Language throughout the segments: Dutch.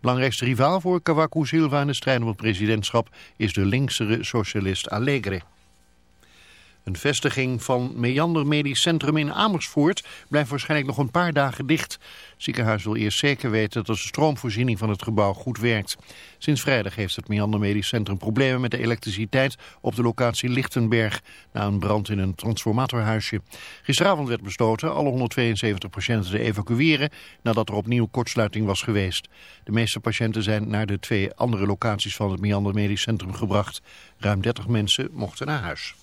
Belangrijkste rivaal voor Cavaco Silva in de strijd om het presidentschap is de linksere socialist Allegre. Een vestiging van Meander Medisch Centrum in Amersfoort blijft waarschijnlijk nog een paar dagen dicht. Het ziekenhuis wil eerst zeker weten dat de stroomvoorziening van het gebouw goed werkt. Sinds vrijdag heeft het Meander Medisch Centrum problemen met de elektriciteit op de locatie Lichtenberg na een brand in een transformatorhuisje. Gisteravond werd besloten alle 172 patiënten te evacueren nadat er opnieuw kortsluiting was geweest. De meeste patiënten zijn naar de twee andere locaties van het Meander Medisch Centrum gebracht. Ruim 30 mensen mochten naar huis.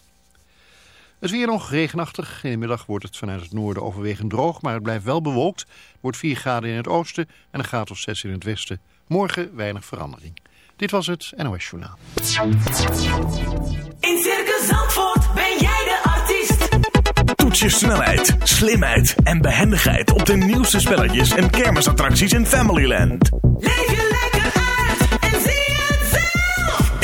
Het weer nog regenachtig. In de middag wordt het vanuit het noorden overwegend droog, maar het blijft wel bewolkt. Wordt 4 graden in het oosten en een graad of 6 in het westen. Morgen weinig verandering. Dit was het NOS Journaal. In Circus Zandvoort ben jij de artiest. Toets je snelheid, slimheid en behendigheid op de nieuwste spelletjes en kermisattracties in Familyland. Leef je lekker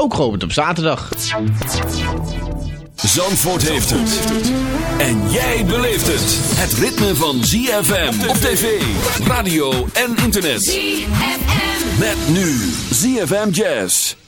ook geopend op zaterdag. Zandvoort heeft het. En jij beleeft het. Het ritme van ZFM op tv, radio en internet. ZFM. Met nu ZFM Jazz.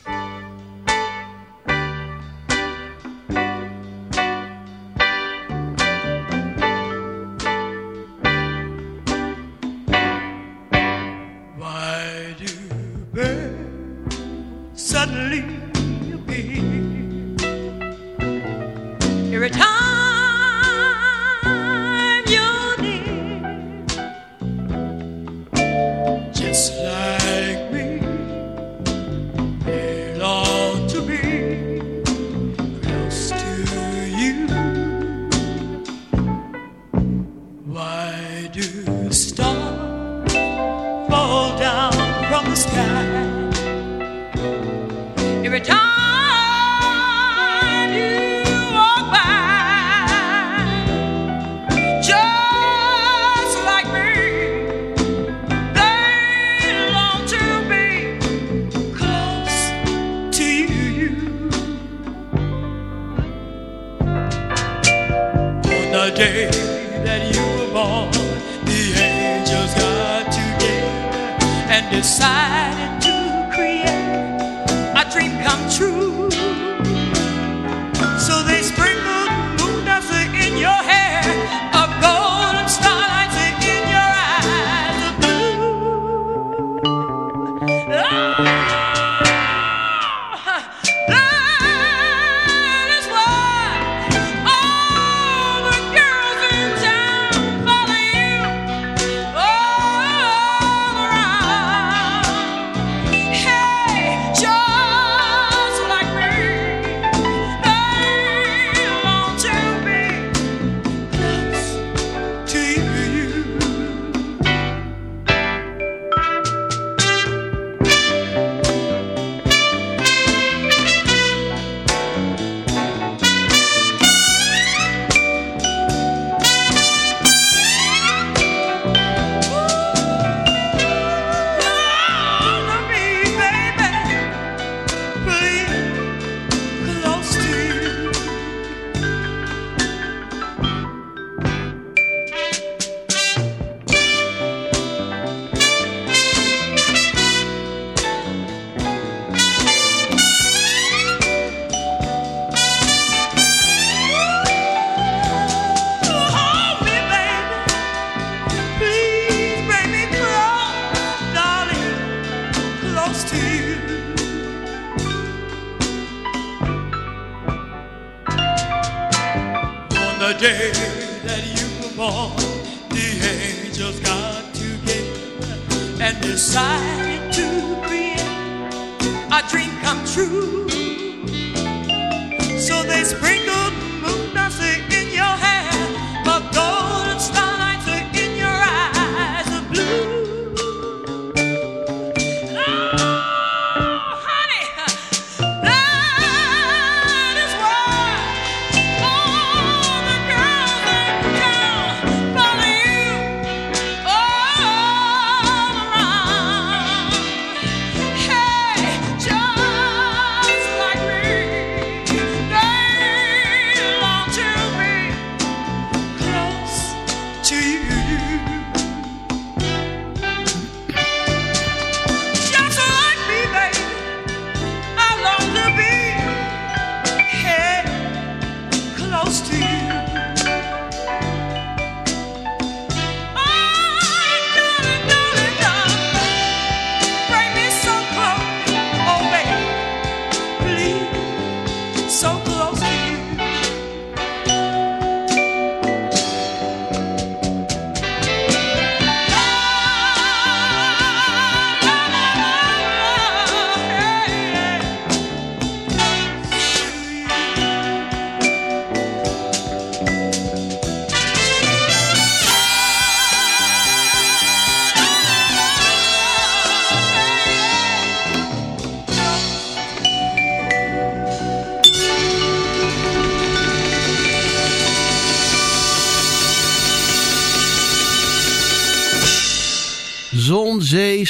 Decided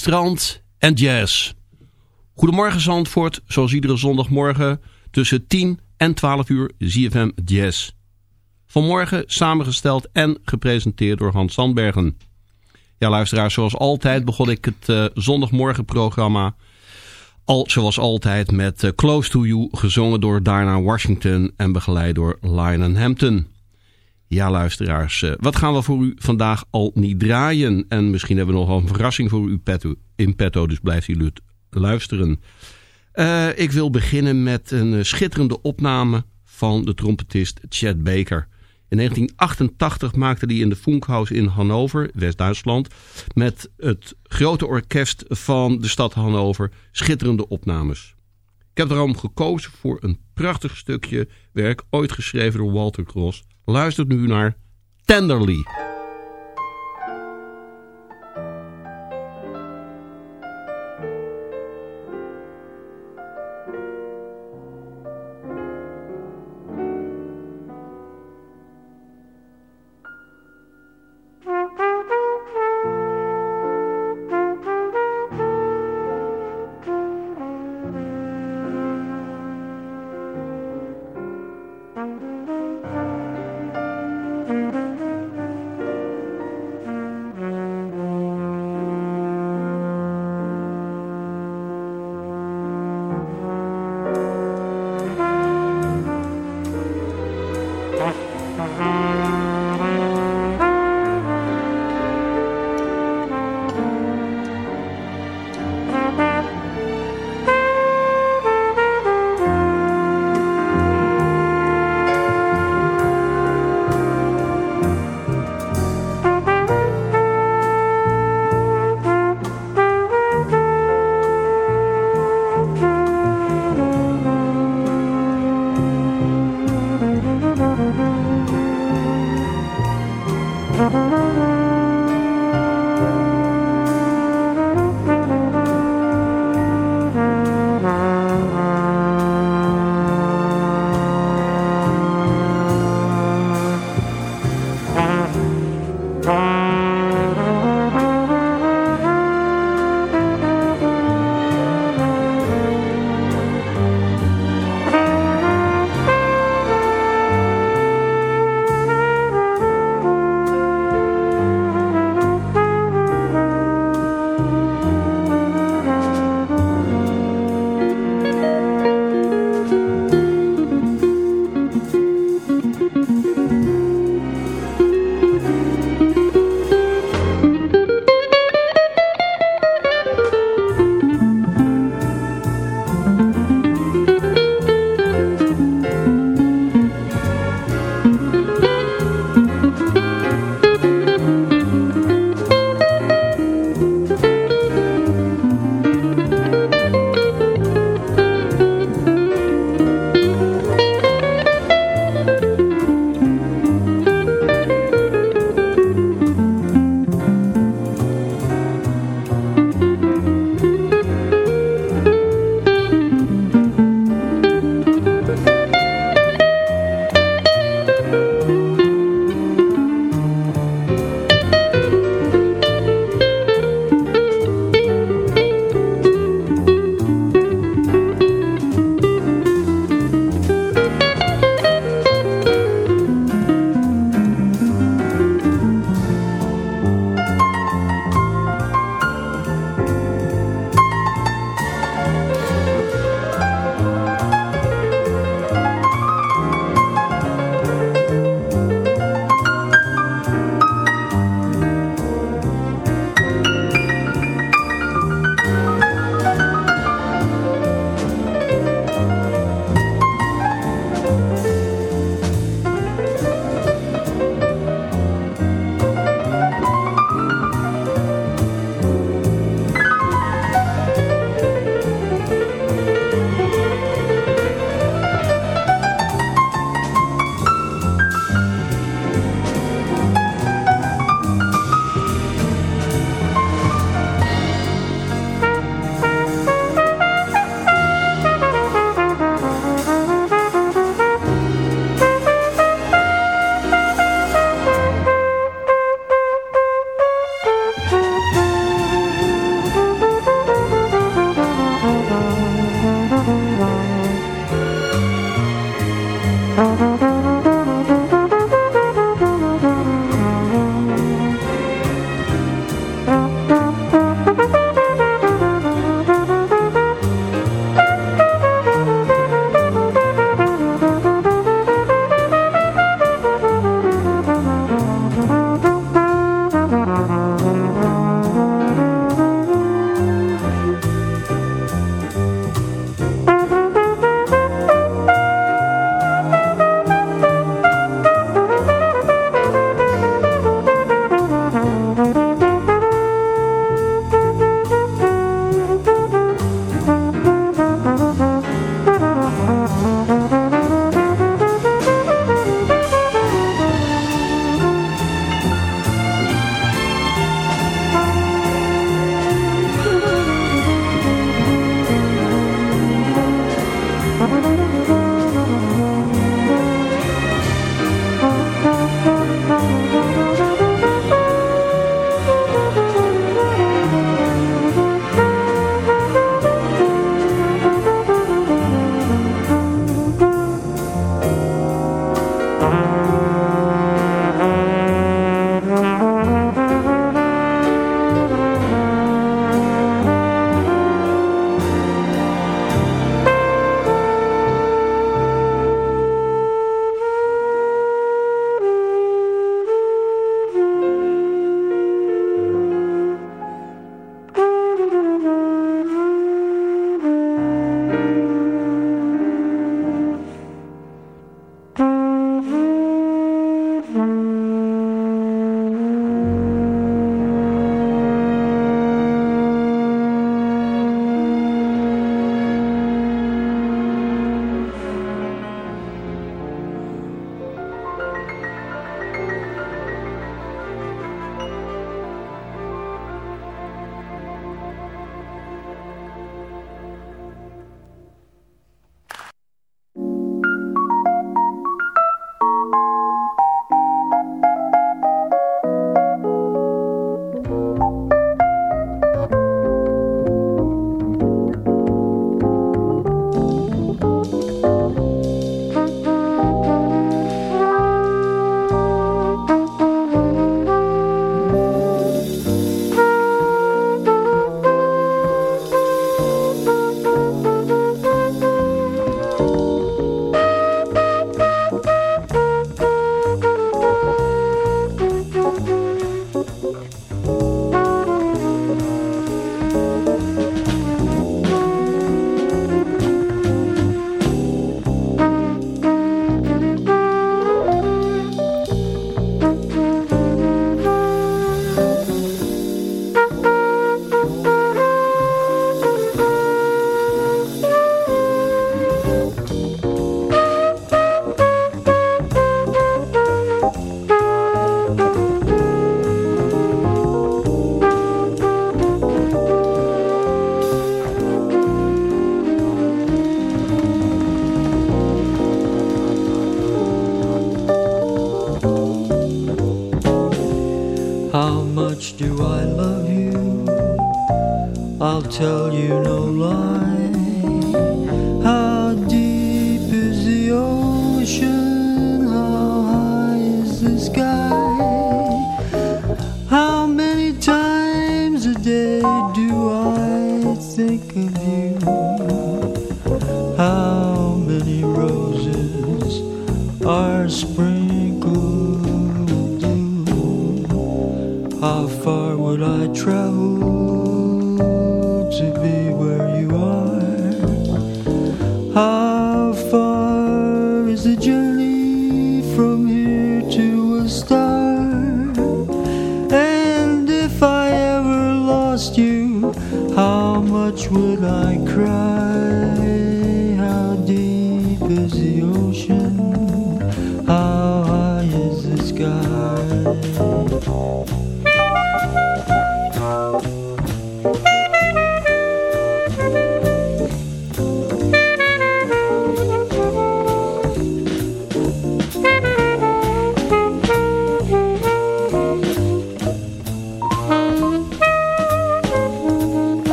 strand en jazz. Goedemorgen Zandvoort, zoals iedere zondagmorgen tussen 10 en 12 uur ZFM Jazz. Vanmorgen samengesteld en gepresenteerd door Hans Sandbergen. Ja luisteraars, zoals altijd begon ik het eh, zondagmorgenprogramma al, zoals altijd met eh, Close to You, gezongen door Diana Washington en begeleid door Lionel Hampton. Ja, luisteraars, eh, wat gaan we voor u vandaag al niet draaien? En misschien hebben we nog wel een verrassing voor u in petto, dus blijft u lu- luisteren. Eh, ik wil beginnen met een eh, schitterende opname van de trompetist Chet Baker. In 1988 maakte hij in de Funkhaus in Hannover, West-Duitsland, met het grote orkest van de stad Hannover schitterende opnames. Ik heb daarom gekozen voor een prachtig stukje werk, ooit geschreven door Walter Cross. Luistert nu naar Tenderly.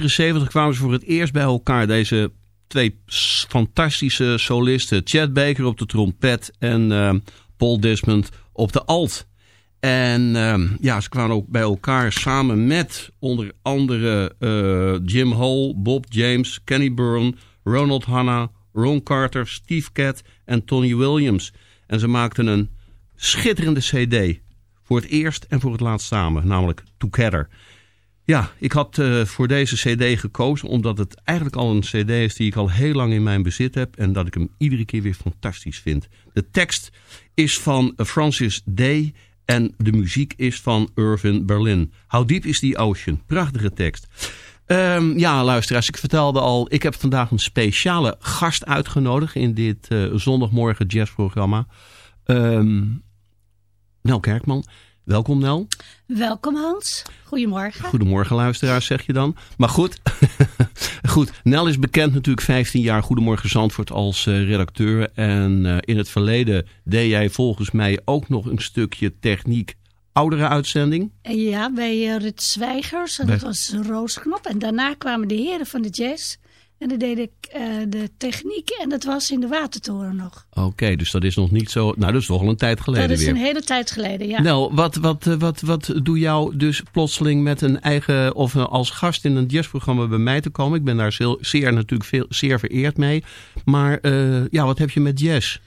1974 kwamen ze voor het eerst bij elkaar. Deze twee fantastische solisten. Chad Baker op de trompet en ehm, Paul Desmond op de alt. En ehm, ja, ze kwamen ook bij elkaar samen met onder andere eh, Jim Hall, Bob James, Kenny Byrne, Ronald Hanna, Ron Carter, Steve Cat en Tony Williams. En ze maakten een schitterende cd. Voor het eerst en voor het laatst samen, namelijk Together. Ja, ik had eh, voor deze cd gekozen omdat het eigenlijk al een cd is die ik al heel lang in mijn bezit heb. En dat ik hem iedere keer weer fantastisch vind. De tekst is van Francis Day en de muziek is van Irvin Berlin. How Deep is the Ocean? Prachtige tekst. Um, ja, luisteraars, ik vertelde al, ik heb vandaag een speciale gast uitgenodigd in dit eh, zondagmorgen jazzprogramma. Um, Nel Kerkman. Welkom Nel. Welkom Hans. Goedemorgen. Goedemorgen luisteraars, zeg je dan. Maar goed, goed. Nel is bekend natuurlijk 15 jaar Goedemorgen Zandvoort als eh, redacteur. En eh, in het verleden deed jij volgens mij ook nog een stukje techniek oudere uitzending. Ja, bij eh, Rut Zwijgers. En Bij- dat was Roosknop. En daarna kwamen de heren van de jazz. En dan deed ik eh, de techniek. En dat was in de Watertoren nog. Oké, dus dat is nog niet zo... Nou, dat is toch al een tijd geleden dat is weer. een hele tijd geleden, ja. Nel, wat, wat, eh, wat, wat doe jou dus plotseling met een eigen... of eh, als gast in een jazzprogramma bij mij te komen? Ik ben daar zeer, zeer natuurlijk veel, zeer vereerd mee. Maar ja, wat heb je met jazz?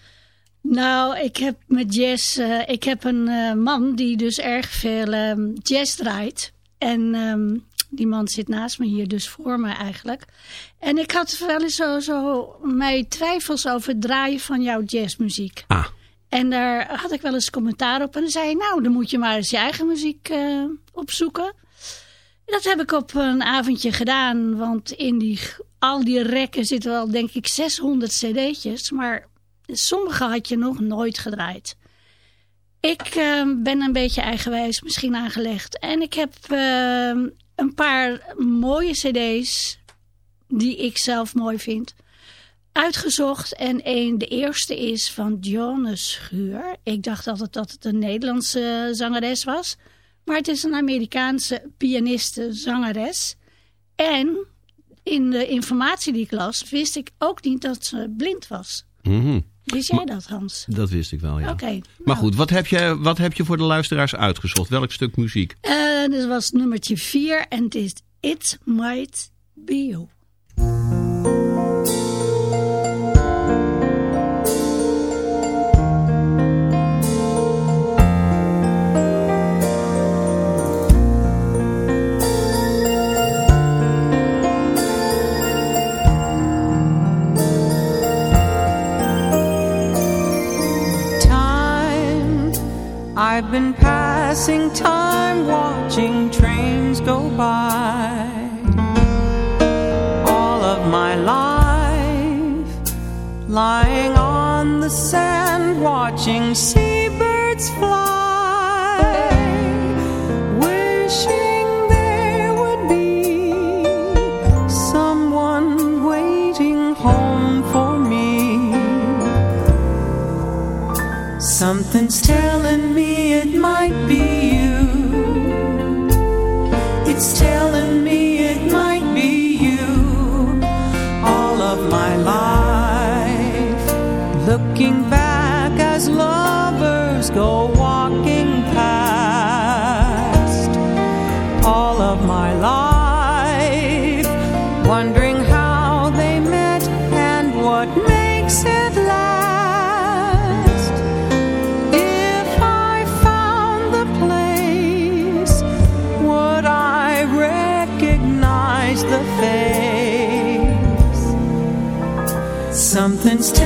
Nou, ik heb met jazz... ik heb een man die dus erg veel ehm, jazz draait. En ehm, die man zit naast me hier, dus voor me eigenlijk. En ik had wel eens zo, zo mijn twijfels over het draaien van jouw jazzmuziek. Ah, En daar had ik wel eens commentaar op. En dan zei hij, nou, dan moet je maar eens je eigen muziek eh, opzoeken. Dat heb ik op een avondje gedaan. Want in die, al die rekken zitten wel, denk ik, 600 cd'tjes. Maar sommige had je nog nooit gedraaid. Ik eh, ben een beetje eigenwijs misschien aangelegd. En ik heb eh, een paar mooie cd's die ik zelf mooi vind uitgezocht. En een, de eerste is van Dionne Schuur. Ik dacht altijd dat het een Nederlandse zangeres was. Maar het is een Amerikaanse pianiste, zangeres. En in de informatie die ik las, wist ik ook niet dat ze blind was. mhm. Wist jij dat, Hans? dat wist ik wel, ja. Oké. Maar nou. goed, wat heb, je, wat heb je voor de luisteraars uitgezocht? Welk stuk muziek? Eh, dit was nummertje 4 en het is It Might Be You. I've been passing time watching trains go by. All of my life lying on the sand watching seabirds fly. Wishing there would be someone waiting home for me. Something's telling me happens to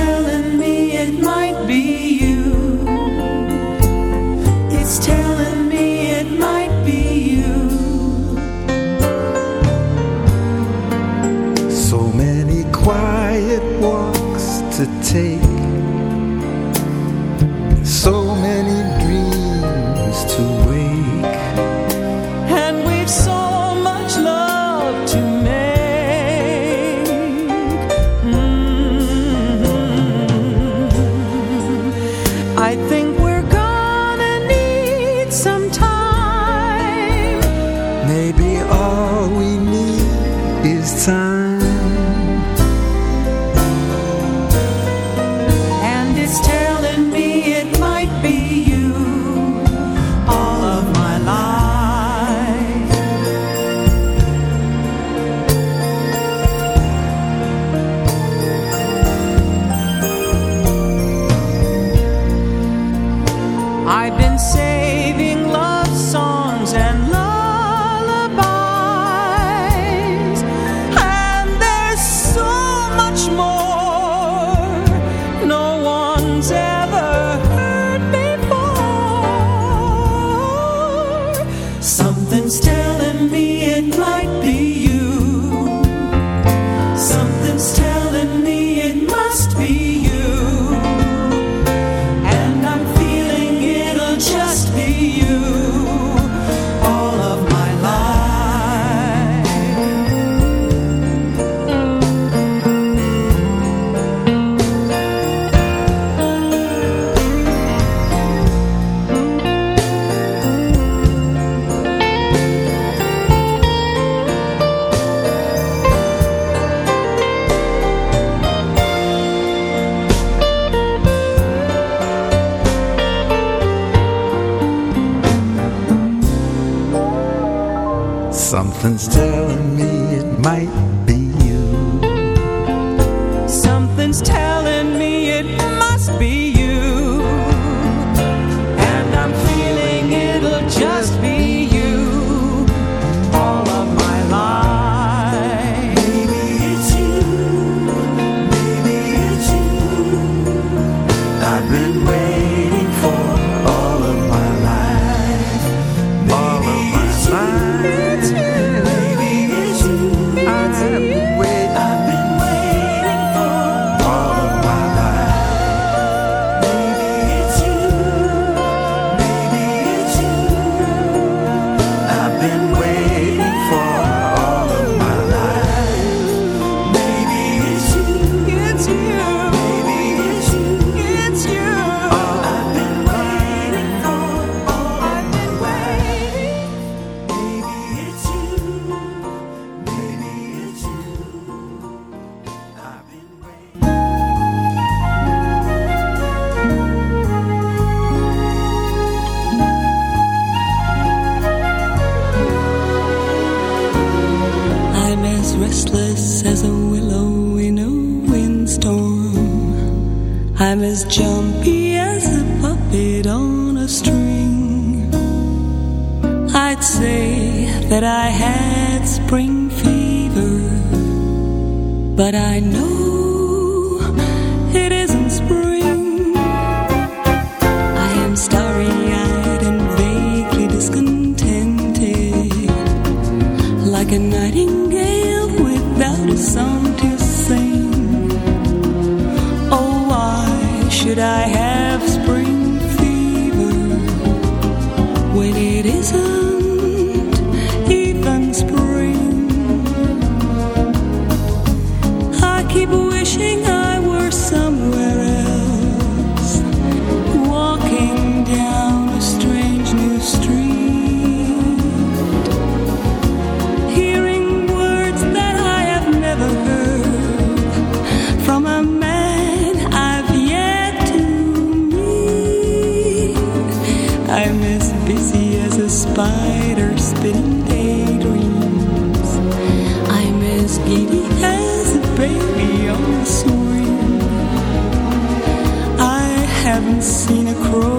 might say that I had spring fever, but I know. crow.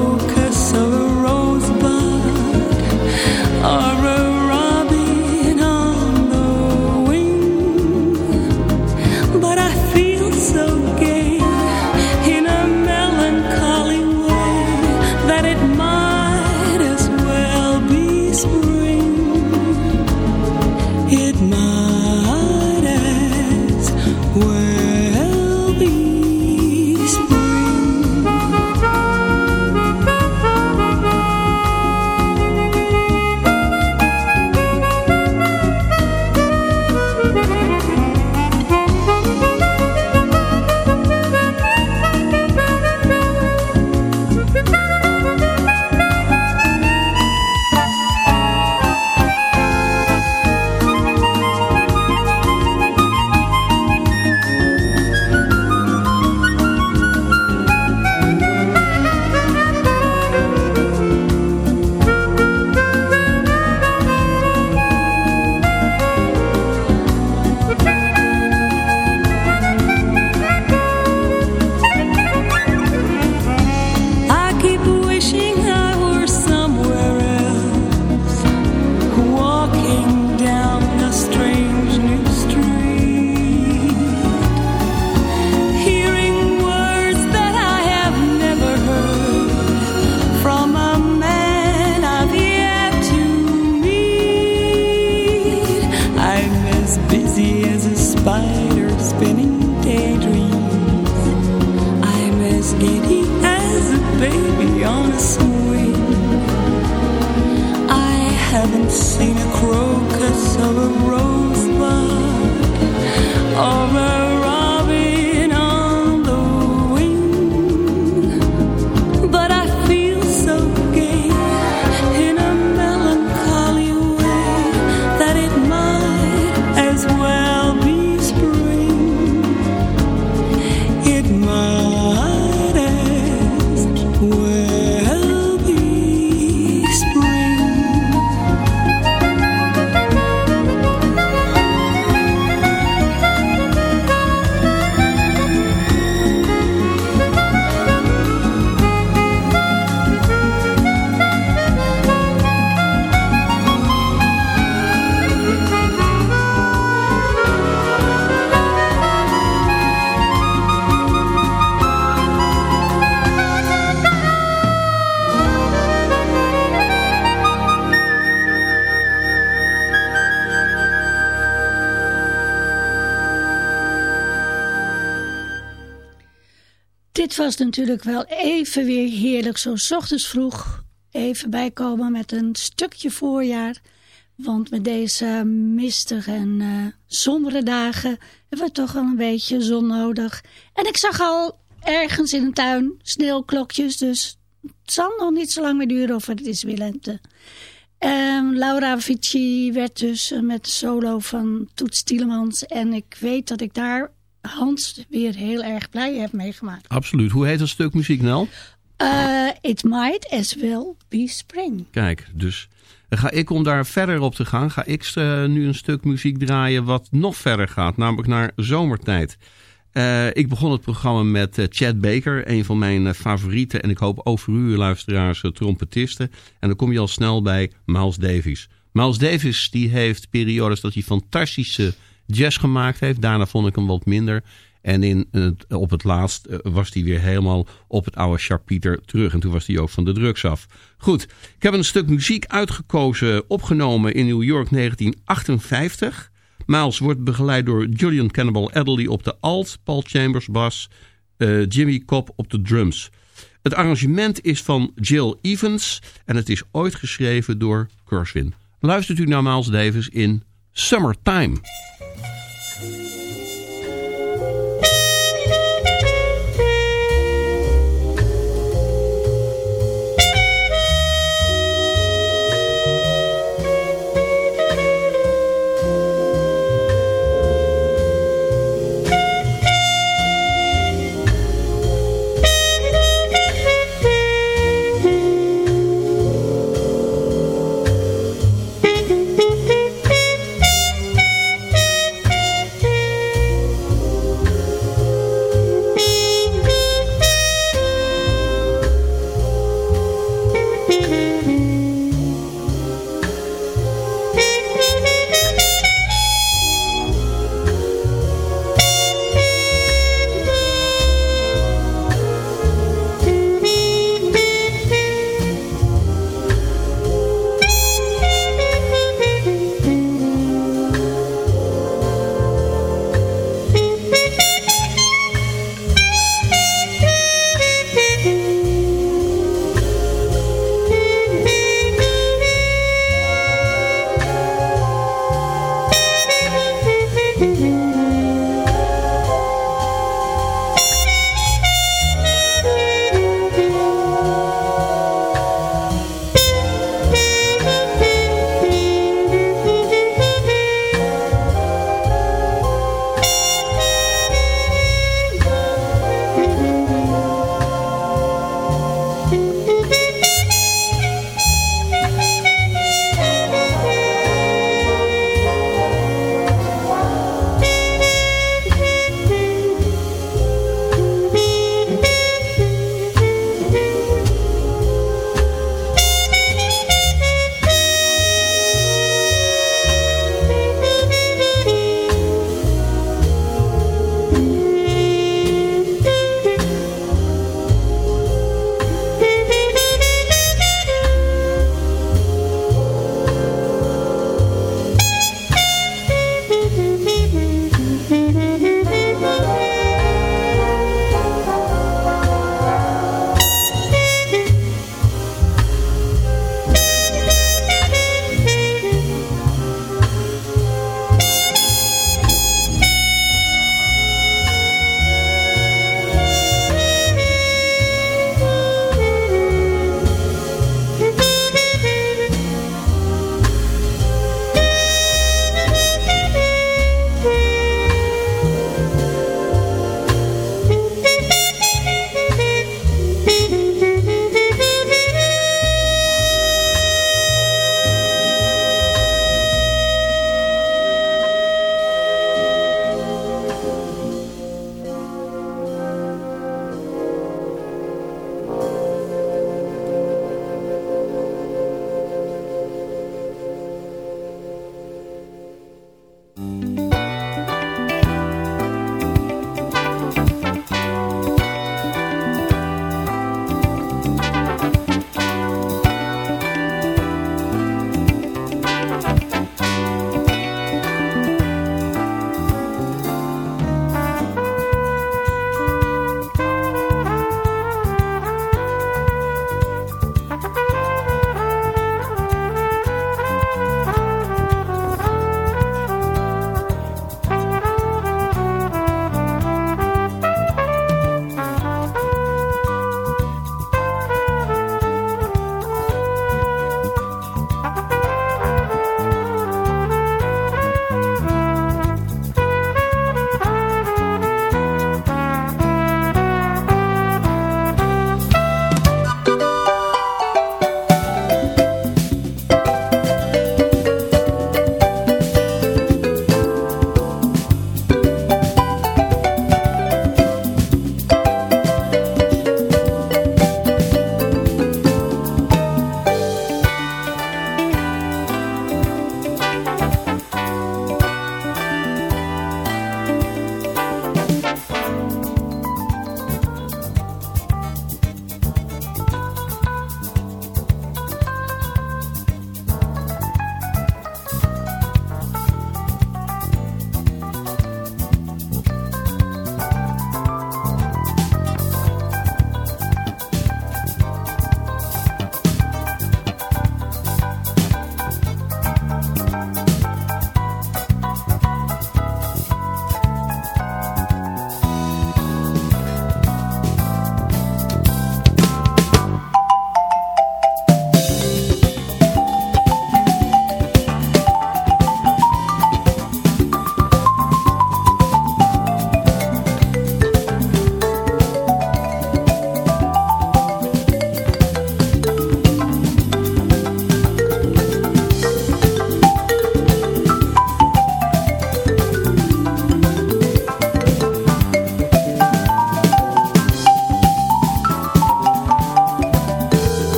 Was natuurlijk wel even weer heerlijk, zo 's ochtends vroeg. Even bijkomen met een stukje voorjaar. Want met deze mistige en eh sombere dagen hebben we toch wel een beetje zon nodig. En ik zag al ergens in een tuin sneeuwklokjes, dus het zal nog niet zo lang meer duren of het is weer lente. Ehm, Laura Vici werd dus met de solo van Toets Tielemans. En ik weet dat ik daar Hans weer heel erg blij heb meegemaakt. Absoluut. Hoe heet dat stuk muziek? Eh, it might as well be spring. Kijk, dus ga ik om daar verder op te gaan, ga ik eh, nu een stuk muziek draaien wat nog verder gaat, namelijk naar zomertijd. Eh, ik begon het programma met Chad Baker, een van mijn favoriete en ik hoop u luisteraars trompetisten. En dan kom je al snel bij Miles Davis. Miles Davis die heeft periodes dat hij fantastische jazz gemaakt heeft. Daarna vond ik hem wat minder. En in, op het laatst eh, was hij weer helemaal op het oude Sharpieter terug. En toen was hij ook van de drugs af. Goed, ik heb een stuk muziek uitgekozen, opgenomen in New York 1958. Miles wordt begeleid door Julian Cannibal Adderley op de alt, Paul Chambers bas, eh, Jimmy Cobb op de drums. Het arrangement is van Jill Evans en het is ooit geschreven door Kurswin. Luistert u naar Miles Davis in Summertime.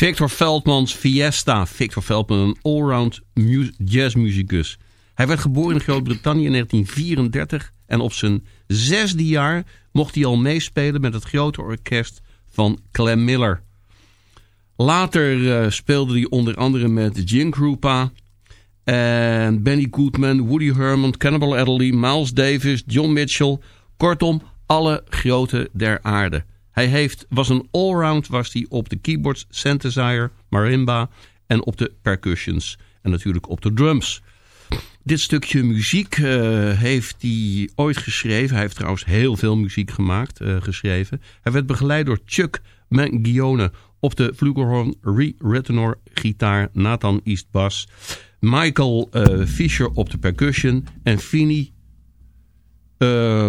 Victor Veldmans Fiesta. Victor Veldman, een allround mu- jazzmuzikus. Hij werd geboren in Groot-Brittannië in 1934 en op zijn zesde jaar mocht hij al meespelen met het grote orkest van Clem Miller. Later eh, speelde hij onder andere met Gin Krupa en Benny Goodman, Woody Herman, Cannibal Adderley, Miles Davis, John Mitchell. Kortom, alle grote der aarde. Hij heeft, was een allround was hij op de keyboards, synthesizer, marimba en op de percussions. En natuurlijk op de drums. Dit stukje muziek eh, heeft hij ooit geschreven. Hij heeft trouwens heel veel muziek gemaakt, eh, geschreven. Hij werd begeleid door Chuck Mangione op de flugelhorn, Rie Rittenor gitaar, Nathan East bass, Michael eh, Fischer op de percussion en Fini eh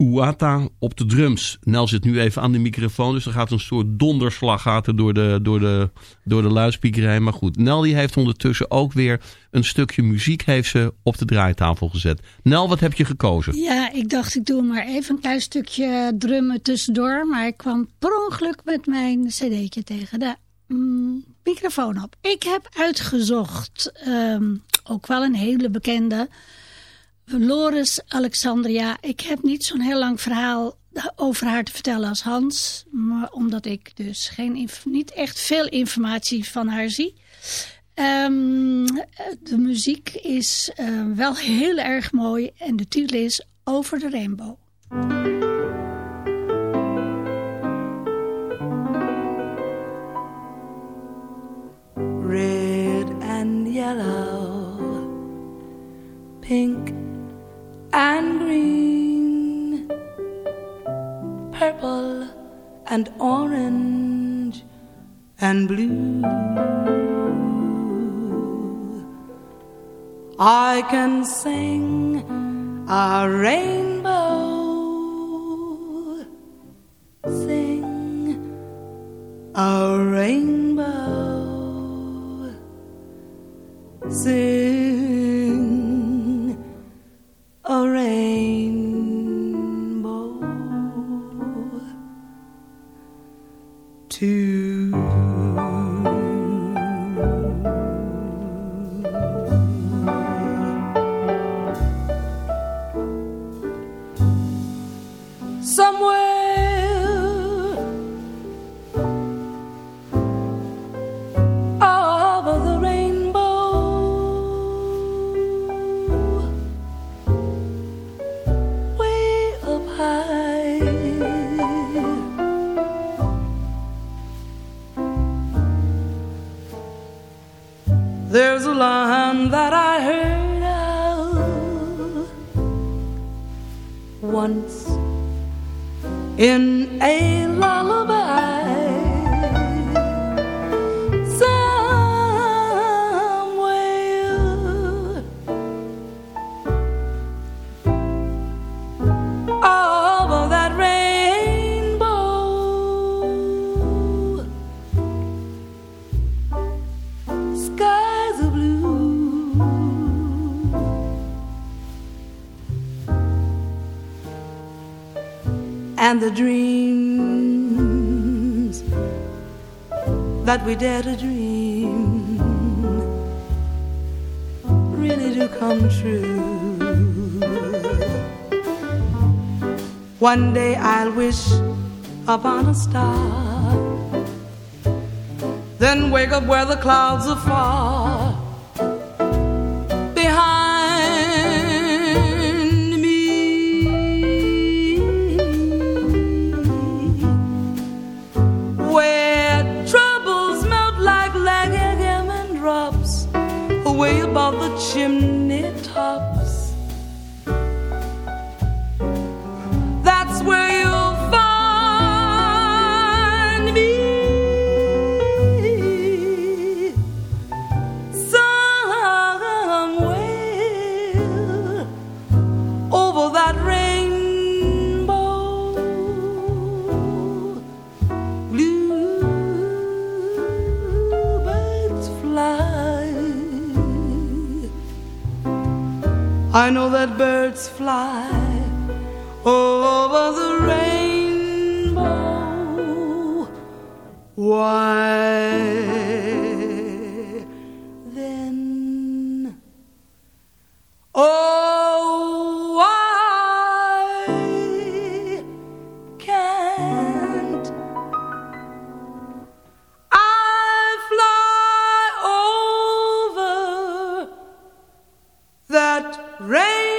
Kouata op de drums. Nel zit nu even aan de microfoon, dus er gaat een soort donderslag gaat er door de, door de, door de luidspiekerij. Maar goed, Nel die heeft ondertussen ook weer een stukje muziek heeft ze op de draaitafel gezet. Nel, wat heb je gekozen? Ja, ik dacht ik doe maar even een klein stukje drummen tussendoor. Maar ik kwam per ongeluk met mijn cd'tje tegen de mm, microfoon op. Ik heb uitgezocht, ehm, ook wel een hele bekende, Loris Alexandria. Ik heb niet zo'n heel lang verhaal over haar te vertellen als Hans. Maar omdat ik dus geen niet echt veel informatie van haar zie. Ehm, de muziek is eh, wel heel erg mooi en de titel is Over de Rainbow. red and yellow, pink and green, purple and orange and blue. I can sing a rainbow, sing a rainbow sing And the dreams that we dare to dream really do come true. One day I'll wish upon a star, then wake up where the clouds are far that rain.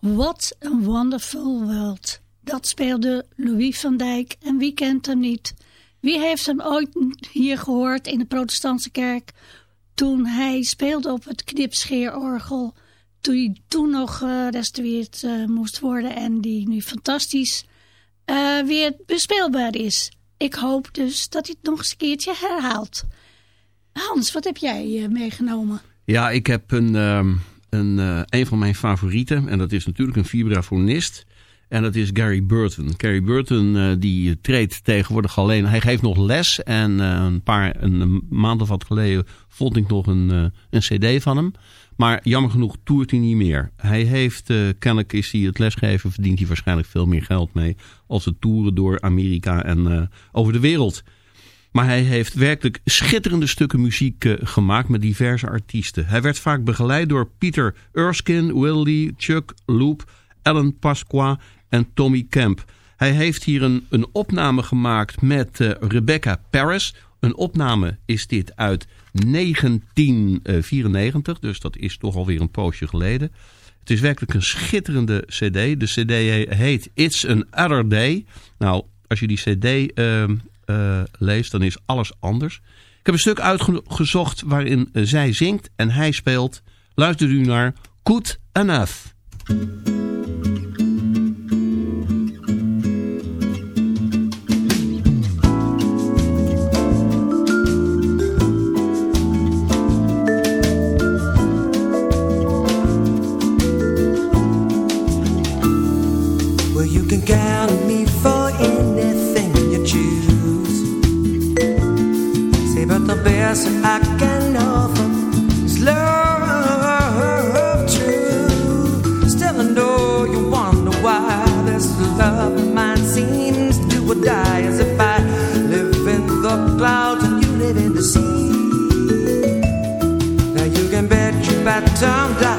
What a Wonderful World. Dat speelde Louis van Dijk en wie kent hem niet? Wie heeft hem ooit hier gehoord in de protestantse kerk toen hij speelde op het knipscheerorgel, toen hij toen nog gerestaureerd uh, moest worden en die nu fantastisch uh, weer bespeelbaar is. Ik hoop dus dat hij het nog eens een keertje herhaalt. Hans, wat heb jij meegenomen? Ja, ik heb een, um, een, uh, een van mijn favorieten. En dat is natuurlijk een vibrafonist. En dat is Gary Burton. Gary Burton uh, die treedt tegenwoordig alleen. Hij geeft nog les. En een paar een, maand of wat geleden vond ik nog een, een cd van hem. Maar jammer genoeg toert hij niet meer. Hij heeft, uh, kennelijk is hij het lesgeven, verdient hij waarschijnlijk veel meer geld mee. Als het toeren door Amerika en uh, over de wereld. Maar hij heeft werkelijk schitterende stukken muziek uh, gemaakt met diverse artiesten. Hij werd vaak begeleid door Peter Erskine, Will Lee, Chuck Loop, Alan Pasqua en Tommy Kemp. Hij heeft hier een, een opname gemaakt met Rebecca Paris. Een opname is dit uit 1994, dus dat is toch alweer een poosje geleden. Het is werkelijk een schitterende cd. De cd heet It's an Other Day. Nou, als je die cd uh, uh, leest, dan is alles anders. Ik heb een stuk uitgezocht waarin zij zingt en hij speelt. Luister u naar Good Enough. Best I can offer is love true. Still, I know you wonder why this love of mine seems to die as if I live in the clouds and you live in the sea. Now you can bet your bottom dollar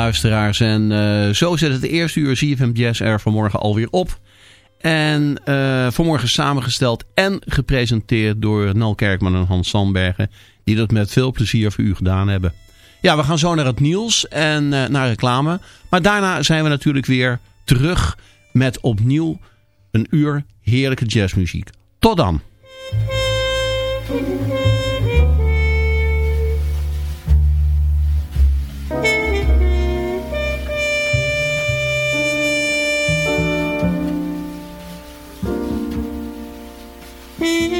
luisteraars. En eh, zo zet het eerste uur ZFM Jazz er vanmorgen alweer op. En eh, vanmorgen samengesteld en gepresenteerd door Nel Kerkman en Hans Sandbergen. Die dat met veel plezier voor u gedaan hebben. Ja, we gaan zo naar het nieuws en eh, naar reclame. Maar daarna zijn we natuurlijk weer terug met opnieuw een uur heerlijke jazzmuziek. Tot dan. Tot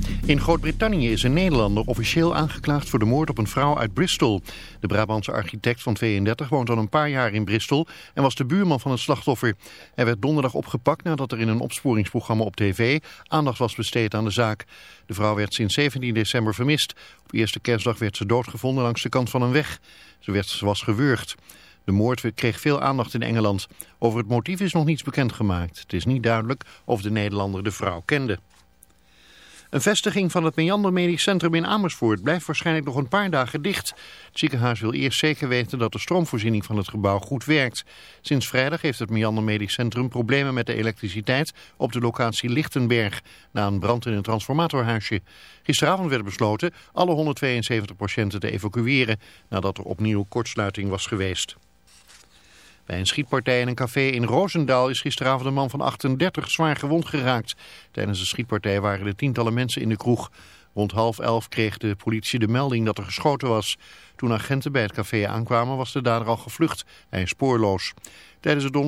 In Groot-Brittannië is een Nederlander officieel aangeklaagd voor de moord op een vrouw uit Bristol. De Brabantse architect van 32 woont al een paar jaar in Bristol en was de buurman van het slachtoffer. Hij werd donderdag opgepakt nadat er in een opsporingsprogramma op tv aandacht was besteed aan de zaak. De vrouw werd sinds 17 december vermist. Op eerste kerstdag werd ze doodgevonden langs de kant van een weg. Ze, werd, ze was gewurgd. De moord kreeg veel aandacht in Engeland. Over het motief is nog niets bekendgemaakt. Het is niet duidelijk of de Nederlander de vrouw kende. Een vestiging van het Meander Medisch Centrum in Amersfoort blijft waarschijnlijk nog een paar dagen dicht. Het ziekenhuis wil eerst zeker weten dat de stroomvoorziening van het gebouw goed werkt. Sinds vrijdag heeft het Meander Medisch Centrum problemen met de elektriciteit op de locatie Lichtenberg na een brand in een transformatorhuisje. Gisteravond werd besloten alle 172 patiënten te evacueren nadat er opnieuw kortsluiting was geweest. Bij een schietpartij in een café in Roosendaal is gisteravond een man van 38 zwaar gewond geraakt. Tijdens de schietpartij waren er tientallen mensen in de kroeg. Rond half elf kreeg de politie de melding dat er geschoten was. Toen agenten bij het café aankwamen was de dader al gevlucht. Hij is spoorloos. Tijdens onderzoek